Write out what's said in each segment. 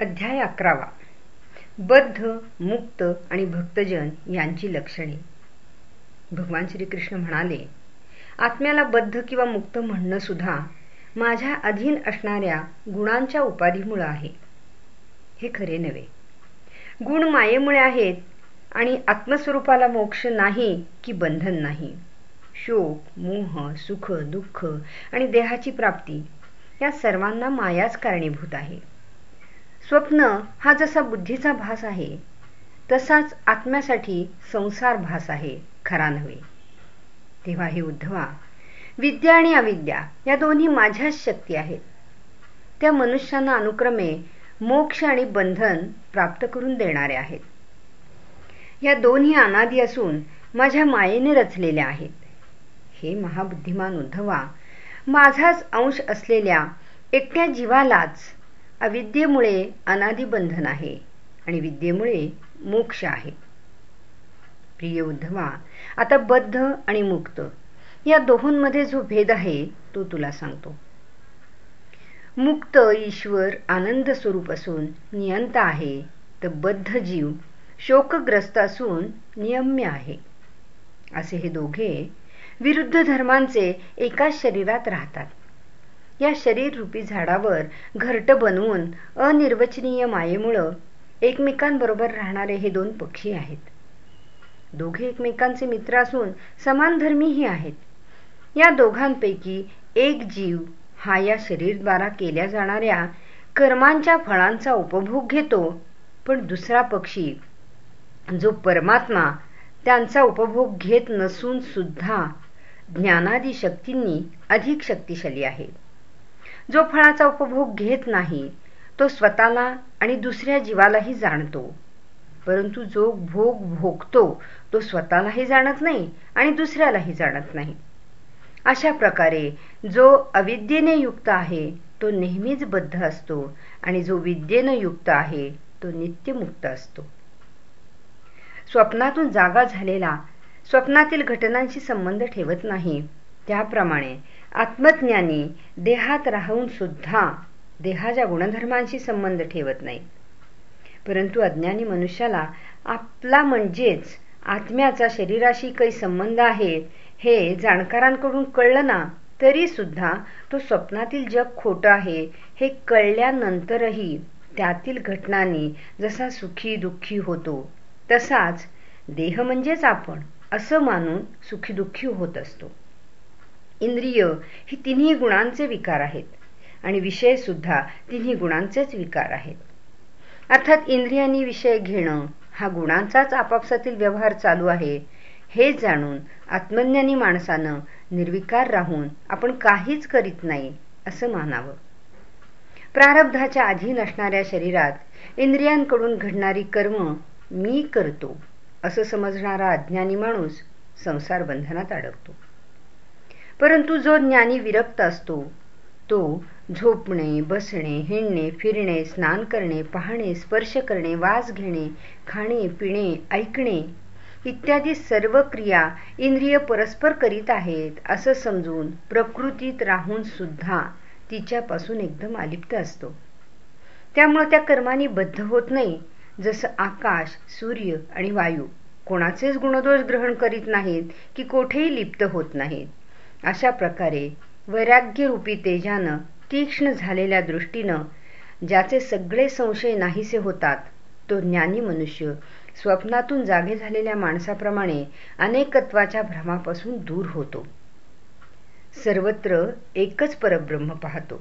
अध्याय अकरावा. बद्ध मुक्त आणि भक्तजन यांची लक्षणे. भगवान श्रीकृष्ण म्हणाले आत्म्याला बद्ध किंवा मुक्त म्हणणं सुद्धा माझ्या अधीन असणाऱ्या गुणांच्या उपाधीमुळे आहे. हे खरे नव्हे. गुण मायेमुळे आहेत आणि आत्मस्वरूपाला मोक्ष नाही की बंधन नाही. शोक मोह सुख दुःख आणि देहाची प्राप्ती या सर्वांना मायाच कारणीभूत आहे. स्वप्न हा जसा बुद्धीचा भास आहे तसाच आत्म्यासाठी संसार भास आहे खरा नव्हे. तेव्हा हे उद्धवा विद्या आणि अविद्या या दोन्ही माझ्याच शक्ती आहेत. त्या मनुष्यांना अनुक्रमे मोक्ष आणि बंधन प्राप्त करून देणारे आहेत. या दोन्ही अनादी असून माझ्या मायेने रचलेल्या आहेत. हे महाबुद्धिमान उद्धवा माझाच अंश असलेल्या एकट्या जीवालाच अविद्येमुळे अनादी बंधन आहे आणि विद्येमुळे मोक्ष आहे. प्रिय उद्धवा आता बद्ध आणि मुक्त या दोहोंमध्ये जो भेद आहे तो तुला सांगतो. मुक्त ईश्वर आनंद स्वरूप असून नियंत आहे तर बद्ध जीव शोकग्रस्त असून नियम्य आहे. असे हे दोघे विरुद्ध धर्मांचे एकाच शरीरात राहतात. या शरीर रूपी झाडावर घरट बनवून अनिर्वचनीय मायेमुळं एकमेकांबरोबर राहणारे हे दोन पक्षी आहेत. दोघे एकमेकांचे मित्र असून समान धर्मीही आहेत. या दोघांपैकी एक जीव हा या शरीरद्वारा केल्या जाणाऱ्या कर्मांच्या फळांचा उपभोग घेतो पण दुसरा पक्षी जो परमात्मा त्यांचा उपभोग घेत नसून सुद्धा ज्ञानादी शक्तींनी अधिक शक्तिशाली आहे. जो फळाचा उपभोग घेत नाही तो स्वतःला आणि दुसऱ्या जीवालाही जाणतो. परंतु जो भोग भोगतो तो स्वतःलाही जाणत नाही आणि दुसऱ्यालाही जाणत नाही. अशा प्रकारे जो अविद्येने युक्त आहे तो नेहमीच बद्ध असतो आणि जो विद्येने युक्त आहे तो नित्यमुक्त असतो. स्वप्नातून जागा झालेला स्वप्नातील घटनांशी संबंध ठेवत नाही त्याप्रमाणे आत्मज्ञानी देहात राहून सुद्धा देहाच्या गुणधर्मांशी संबंध ठेवत नाही परंतु अज्ञानी मनुष्याला आपला म्हणजेच आत्म्याचा शरीराशी काही संबंध आहे हे जाणकारांकडून कळलं ना तरी सुद्धा तो स्वप्नातील जग खोट आहे हे कळल्यानंतरही त्यातील घटनांनी जसा सुखी दुःखी होतो तसाच देह म्हणजेच आपण असं मानून सुखी दुःखी होत असतो. इंद्रिय ही तिन्ही गुणांचे विकार आहेत. आणि विषय सुद्धा तिन्ही गुणांचेच विकार आहेत. अर्थात इंद्रियांनी विषय घेणं हा गुणांचाच आपापसातील व्यवहार चालू आहे. हे जाणून आत्मज्ञानी माणसानं निर्विकार राहून आपण काहीच करीत नाही असं मानावं प्रारब्धाच्या अधीन असणाऱ्या शरीरात इंद्रियांकडून घडणारी कर्म मी करतो असं समजणारा अज्ञानी माणूस संसार बंधनात अडकतो. परंतु जो ज्ञानी विरक्त असतो तो झोपणे बसणे हिंडणे फिरणे स्नान करणे पाहणे स्पर्श करणे वास घेणे खाणे पिणे ऐकणे इत्यादी सर्व क्रिया इंद्रिय परस्पर करीत आहेत असं समजून प्रकृतीत राहून सुद्धा तिच्यापासून एकदम अलिप्त असतो. त्यामुळे त्या कर्मानी बद्ध होत नाही जसं आकाश सूर्य आणि वायू. कोणाचेच गुणदोष ग्रहण करीत नाहीत की कोठेही लिप्त होत नाहीत. अशा प्रकारे वैराग्यरूपी तेजानं तीक्ष्ण झालेल्या दृष्टीनं ज्याचे सगळे संशय नाहीसे होतात तो ज्ञानी मनुष्य स्वप्नातून जागे झालेल्या माणसाप्रमाणे अनेकत्वाच्या भ्रमापासून दूर होतो. सर्वत्र एकच परब्रह्म पाहतो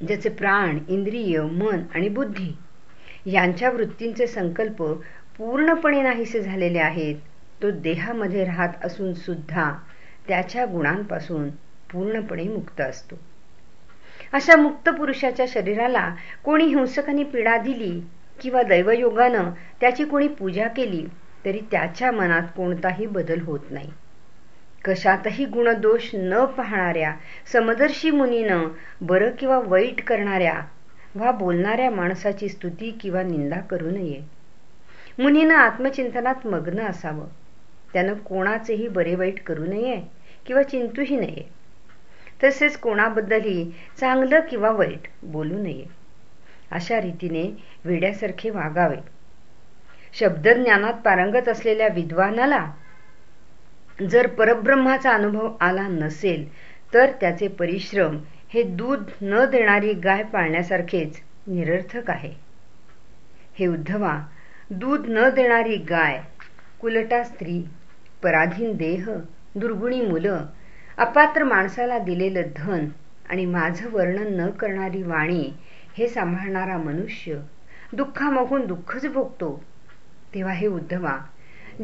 ज्याचे प्राण इंद्रिय मन आणि बुद्धी यांच्या वृत्तींचे संकल्प पूर्णपणे नाहीसे झालेले आहेत तो देहामध्ये राहत असून सुद्धा त्याच्या गुणांपासून पूर्णपणे मुक्त असतो. अशा मुक्त पुरुषाच्या शरीराला कोणी हिंसकांनी पीडा दिली किंवा दैवयोगानं त्याची कोणी पूजा केली तरी त्याच्या मनात कोणताही बदल होत नाही. कशातही गुणदोष न पाहणाऱ्या समदर्शी मुनीनं बरं किंवा वाईट करणाऱ्या वा बोलणाऱ्या माणसाची स्तुती किंवा निंदा करू नये. मुनीनं आत्मचिंतनात मग्न असावं. त्यानं कोणाचेही बरे वाईट करू नये. किंवा चिंतूही नये. तसेच कोणाबद्दलही चांगलं किंवा वाईट बोलू नये. अशा रीतीने वेड्यासारखे वागावे. शब्दज्ञानात पारंगत असलेल्या विद्वानाला जर परब्रह्माचा अनुभव आला नसेल तर त्याचे परिश्रम हे दूध न देणारी गाय पाळण्यासारखेच निरर्थक आहे. हे उद्धवा दूध न देणारी गाय कुलटा स्त्री पराधीन देह दुर्गुणी मुलं अपात्र माणसाला दिलेलं धन आणि माझं वर्णन न करणारी वाणी हे सांभाळणारा मनुष्य दुःखामोहून दुःखच भोगतो. तेव्हा हे उद्धवा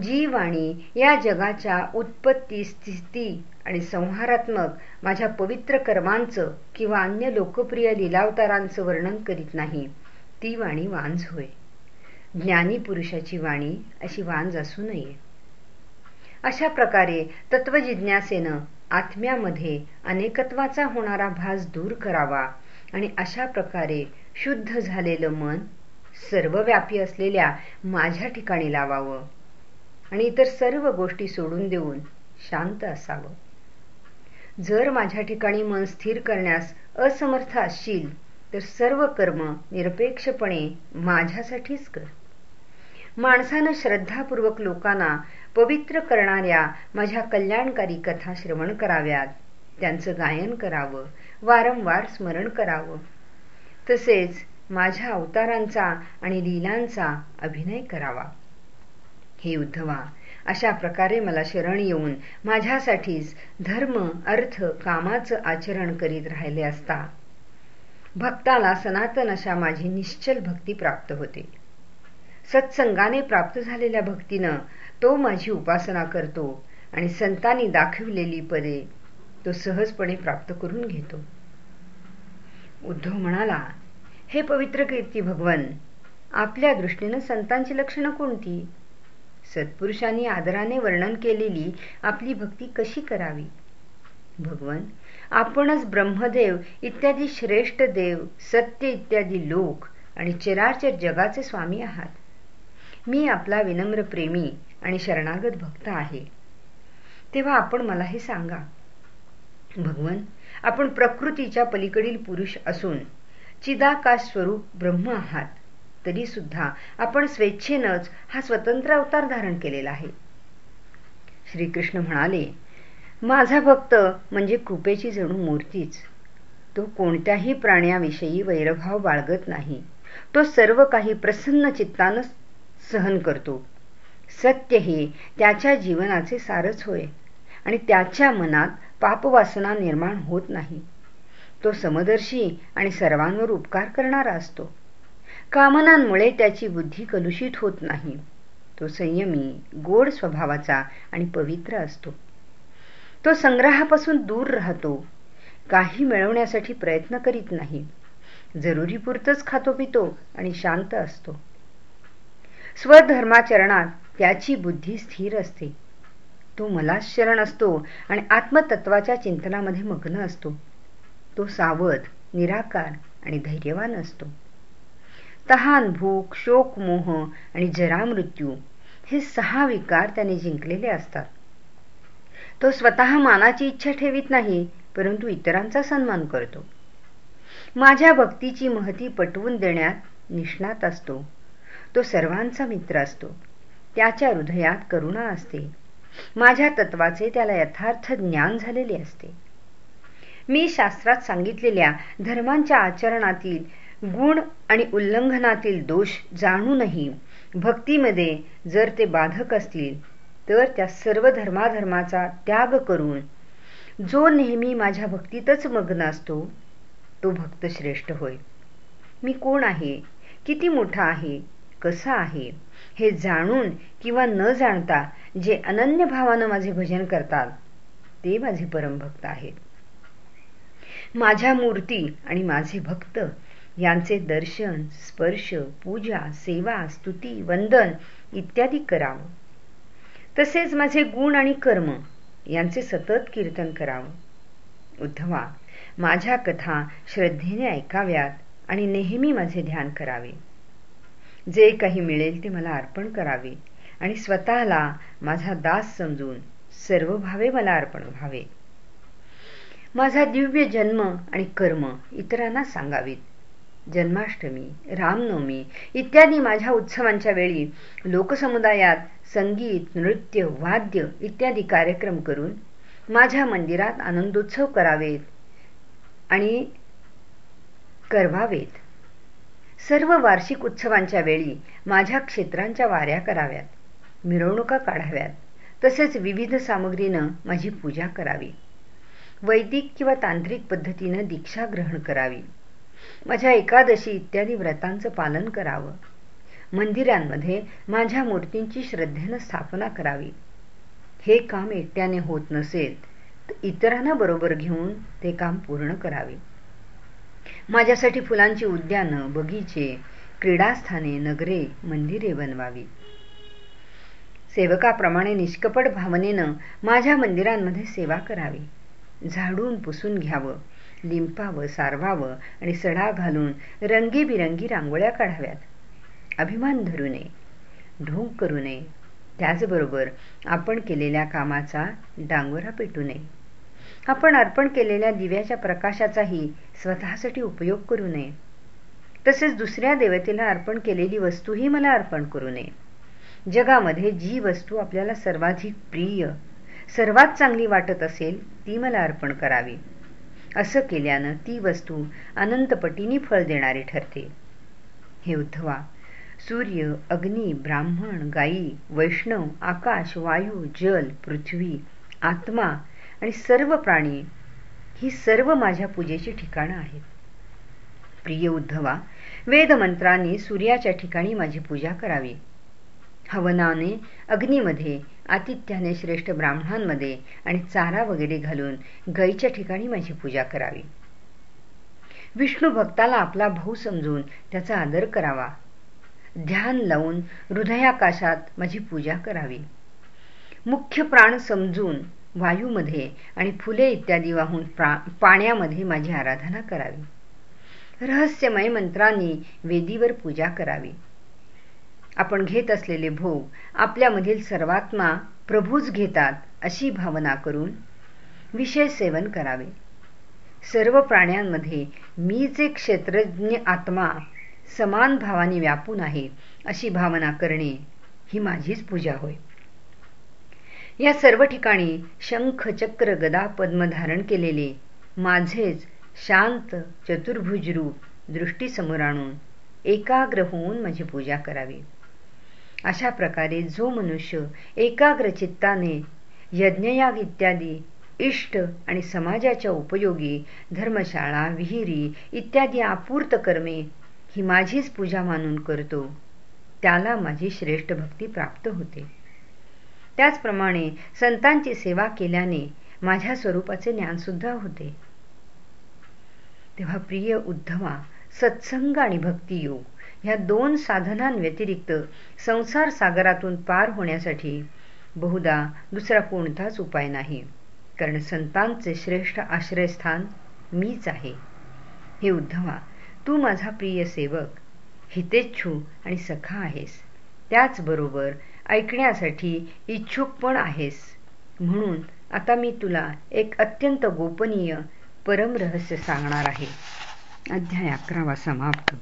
जी वाणी या जगाच्या उत्पत्ती स्थिती आणि संहारात्मक माझ्या पवित्र कर्मांचं किंवा अन्य लोकप्रिय लिलावतारांचं वर्णन करीत नाही. ती वाणी वांझ होय. ज्ञानी पुरुषाची वाणी अशी वांज असू नये. अशा प्रकारे तत्वजिज्ञासेनं आत्म्यामध्ये अनेकत्वाचा होणारा भास दूर करावा आणि अशा प्रकारे शुद्ध झालेलं मन सर्वव्यापी असलेल्या माझ्या ठिकाणी लावावं आणि इतर सर्व गोष्टी सोडून देऊन शांत असावं. जर माझ्या ठिकाणी मन स्थिर करण्यास असमर्थ असशील तर सर्व कर्म निरपेक्षपणे माझ्यासाठीच कर. माणसानं श्रद्धापूर्वक लोकांना पवित्र करणाऱ्या माझ्या कल्याणकारी कथा श्रवण कराव्यात. त्यांचं गायन करावं वारंवार स्मरण करावं. तसेच माझ्या अवतारांचा आणि लीलांचा अभिनय करावा. हे उद्धवा अशा प्रकारे मला शरण येऊन माझ्यासाठीच धर्म अर्थ कामाचं आचरण करीत राहिले असता भक्ताला सनातन अशा माझी निश्चल भक्ती प्राप्त होते. सत्संगाने प्राप्त झालेल्या भक्तीनं तो माझी उपासना करतो आणि संतांनी दाखविलेली पदे तो सहजपणे प्राप्त करून घेतो. उद्धव म्हणाला हे पवित्र कीर्ती भगवन आपल्या दृष्टीनं संतांची लक्षणं कोणती? सत्पुरुषांनी आदराने वर्णन केलेली आपली भक्ती कशी करावी? भगवन आपणच ब्रह्मदेव इत्यादी श्रेष्ठ देव सत्य इत्यादी लोक आणि चराचर जगाचे स्वामी आहात. मी आपला विनम्र प्रेमी आणि शरणागत भक्त आहे. तेव्हा आपण मला हे सांगा. भगवन आपण प्रकृतीच्या पलीकडील पुरुष असून चिदाकाश स्वरूप ब्रह्म आहात. तरी सुद्धा आपण स्वेच्छेनच हा स्वतंत्र अवतार धारण केलेला आहे. श्रीकृष्ण म्हणाले माझा भक्त म्हणजे कृपेची जणू मूर्तीच. तो कोणत्याही प्राण्याविषयी वैरभाव बाळगत नाही. तो सर्व काही प्रसन्न चित्तानच सहन करतो. सत्य हे त्याच्या जीवनाचे सारच होय आणि त्याच्या मनात पापवासना निर्माण होत नाही. तो समदर्शी आणि सर्वांवर उपकार करणारा असतो. कामनांमुळे त्याची बुद्धी कलुषित होत नाही. तो संयमी गोड स्वभावाचा आणि पवित्र असतो. तो संग्रहापासून दूर राहतो. काही मिळवण्यासाठी प्रयत्न करीत नाही. जरुरीपुरतच खातो पितो आणि शांत असतो. स्वधर्माचरणात त्याची बुद्धी स्थिर असते. तो मलाच शरण असतो आणि आत्मतत्वाच्या चिंतनामध्ये मग्न असतो. तो सावध निराकार आणि धैर्यवान असतो. तहान भूक शोक मोह आणि जरा मृत्यू हे सहा विकार त्याने जिंकलेले असतात. तो स्वतः मानाची इच्छा ठेवीत नाही परंतु इतरांचा सन्मान करतो. माझ्या भक्तीची महती पटवून देण्यात निष्णात असतो. तो सर्वांचा मित्र असतो. त्याच्या हृदयात करुणा असते. माझ्या तत्वाचे त्याला यथार्थ ज्ञान झालेले असते. मी शास्त्रात सांगितलेल्या धर्मांच्या आचरणातील गुण आणि उल्लंघनातील दोष जाणूनही भक्तीमध्ये जर ते बाधक असतील तर त्या सर्व धर्माधर्माचा त्याग करून जो नेहमी माझ्या भक्तीतच मग्न असतो तो भक्त श्रेष्ठ होय. मी कोण आहे? किती मोठा आहे? कसा आहे? हे जाणून किंवा न जाणता जे अनन्य भावानं माझे भजन करतात ते माझे परमभक्त आहेत. माझ्या मूर्ती आणि माझे भक्त यांचे दर्शन स्पर्श पूजा सेवा स्तुती वंदन इत्यादी करावं. तसेच माझे गुण आणि कर्म यांचे सतत कीर्तन करावं. उद्धवा माझ्या कथा श्रद्धेने ऐकाव्यात आणि नेहमी माझे ध्यान करावे. जे काही मिळेल ते मला अर्पण करावे आणि स्वतःला माझा दास समजून सर्व भावे मला अर्पण व्हावे. माझा दिव्य जन्म आणि कर्म इतरांना सांगावीत. जन्माष्टमी रामनवमी इत्यादी माझ्या उत्सवांच्या वेळी लोकसमुदायात संगीत नृत्य वाद्य इत्यादी कार्यक्रम करून माझ्या मंदिरात आनंदोत्सव करावेत आणि करवावेत. सर्व वार्षिक उत्सवांच्या वेळी माझ्या क्षेत्रांच्या वाऱ्या कराव्यात मिरवणुका काढाव्यात तसेच विविध सामग्रीनं माझी पूजा करावी. वैदिक किंवा तांत्रिक पद्धतीनं दीक्षा ग्रहण करावी. माझ्या एकादशी इत्यादी व्रतांचं पालन करावं. मंदिरांमध्ये माझ्या मूर्तींची श्रद्धेनं स्थापना करावी. हे काम एकट्याने होत नसेल तर इतरांना बरोबर घेऊन ते काम पूर्ण करावे. माझ्यासाठी फुलांची उद्यानं बगीचे क्रीडास्थाने नगरे मंदिरे बनवावी. सेवकाप्रमाणे निष्कपट भावनेनं माझ्या मंदिरांमध्ये सेवा करावी. झाडून पुसून घ्यावं लिंपावं सारवावं आणि सडा घालून रंगीबिरंगी रांगोळ्या काढाव्यात. अभिमान धरू नये ढोंग करू नये. त्याचबरोबर आपण केलेल्या कामाचा डांगोरा पेटू नये. आपण अर्पण केलेल्या दिव्याच्या प्रकाशाचाही स्वतःसाठी उपयोग करू नये. तसेच दुसऱ्या देवतेला अर्पण केलेली वस्तूही मला अर्पण करू नये. जगामध्ये जी वस्तू आपल्याला सर्वाधिक प्रिय सर्वात चांगली वाटत असेल ती मला अर्पण करावी. असं केल्यानं ती वस्तू अनंतपटीने फळ देणारी ठरते. हे उद्धवा सूर्य अग्नी ब्राह्मण गायी वैष्णव आकाश वायू जल पृथ्वी आत्मा आणि सर्व प्राणी ही सर्व माझ्या पूजेची ठिकाणं आहेत. प्रिय उद्धवा वेदमंत्रांनी सूर्याच्या ठिकाणी माझी पूजा करावी. हवनाने अग्नीमध्ये आतिथ्याने श्रेष्ठ ब्राह्मणांमध्ये आणि चारा वगैरे घालून गाईच्या ठिकाणी माझी पूजा करावी. विष्णू भक्ताला आपला भाऊ समजून त्याचा आदर करावा. ध्यान लावून हृदयाकाशात माझी पूजा करावी. मुख्य प्राण समजून वायूमध्ये आणि फुले इत्यादी वाहून पाण्यामध्ये माझी आराधना करावी. रहस्यमय मंत्रांनी वेदीवर पूजा करावी. आपण घेत असलेले भोग आपल्यामधील सर्वात्मा प्रभूच घेतात अशी भावना करून विषय सेवन करावे. सर्व प्राण्यांमध्ये मीच एक क्षेत्रज्ञ आत्मा समान भावाने व्यापून आहे अशी भावना करणे ही माझीच पूजा होय. या सर्व ठिकाणी शंख चक्र गदा पद्म धारण केलेले माझेच शांत चतुर्भुज रूप दृष्टीसमोर आणून एकाग्र होऊन माझी पूजा करावी. अशा प्रकारे जो मनुष्य एकाग्र चित्ताने यज्ञयाग इत्यादी इष्ट आणि समाजाच्या उपयोगी धर्मशाळा विहिरी इत्यादी आपूर्त कर्मे ही माझीच पूजा मानून करतो त्याला माझी श्रेष्ठ भक्ती प्राप्त होते. त्याचप्रमाणे संतांची सेवा केल्याने माझ्या स्वरूपाचे ज्ञान सुद्धा होते. तेव्हा प्रिय उद्धवा सत्संग आणि भक्तियोग ह्या दोन साधनांव्यतिरिक्त संसार सागरातून पार होण्यासाठी बहुधा दुसरा कोणताच उपाय नाही. कारण संतांचे श्रेष्ठ आश्रयस्थान मीच आहे. हे उद्धवा तू माझा प्रिय सेवक हितेच्छू आणि सखा आहेस. त्याचबरोबर ऐकण्यासाठी इच्छुक पण आहेस. म्हणून आता मी तुला एक अत्यंत गोपनीय परम रहस्य सांगणार आहे. अध्याय अकरावा समाप्त.